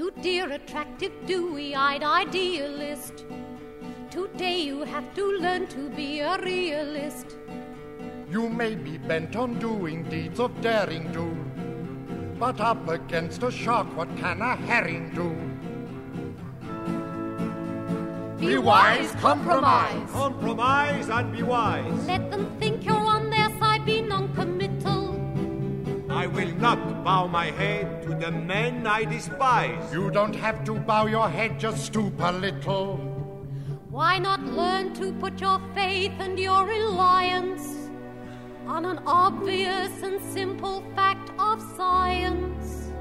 You dear, attractive, dewy eyed idealist. Today you have to learn to be a realist. You may be bent on doing deeds of daring do, but up against a shark, what can a herring do? Be wise, compromise. Compromise and be wise. Let not bow my head to the men I despise. You don't have to bow your head, just stoop a little. Why not learn to put your faith and your reliance on an obvious and simple fact of science?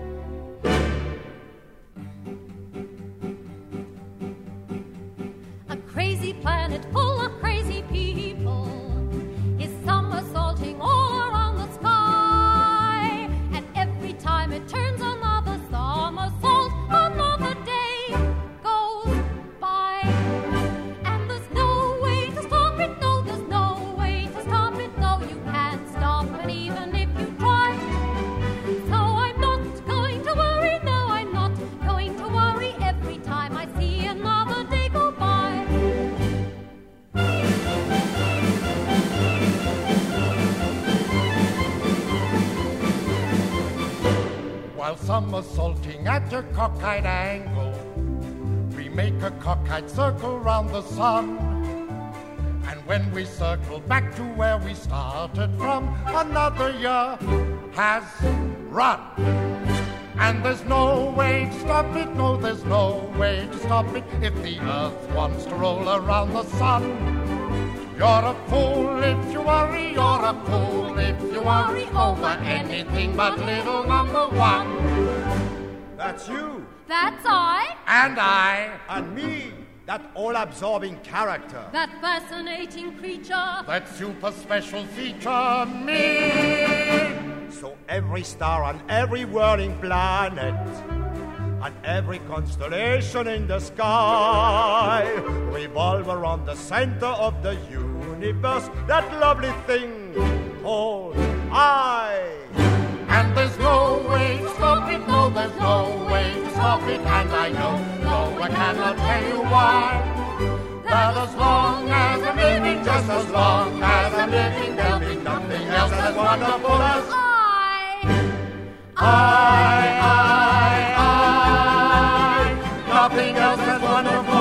A crazy planet full While somersaulting at a cockeyed angle, we make a cockeyed circle round the sun. And when we circle back to where we started from, another year has run. And there's no way to stop it, no, there's no way to stop it if the earth wants to roll around the sun. You're a fool if you worry, you're a fool if you worry over anything but little number one. That's you That's I, And I, and me, that all-absorbing character. that fascinating creature. that super special feature, me. So every star on every whirling planet and every constellation in the sky revolve around the center of the universe, that lovely thing called I. And there's no way to stop it, no, there's no way to stop it, and I know, no, I cannot tell you why. That as long as I'm living, just as long as I'm living, there'll be nothing else as wonderful as I. I, I, I, nothing else as wonderful.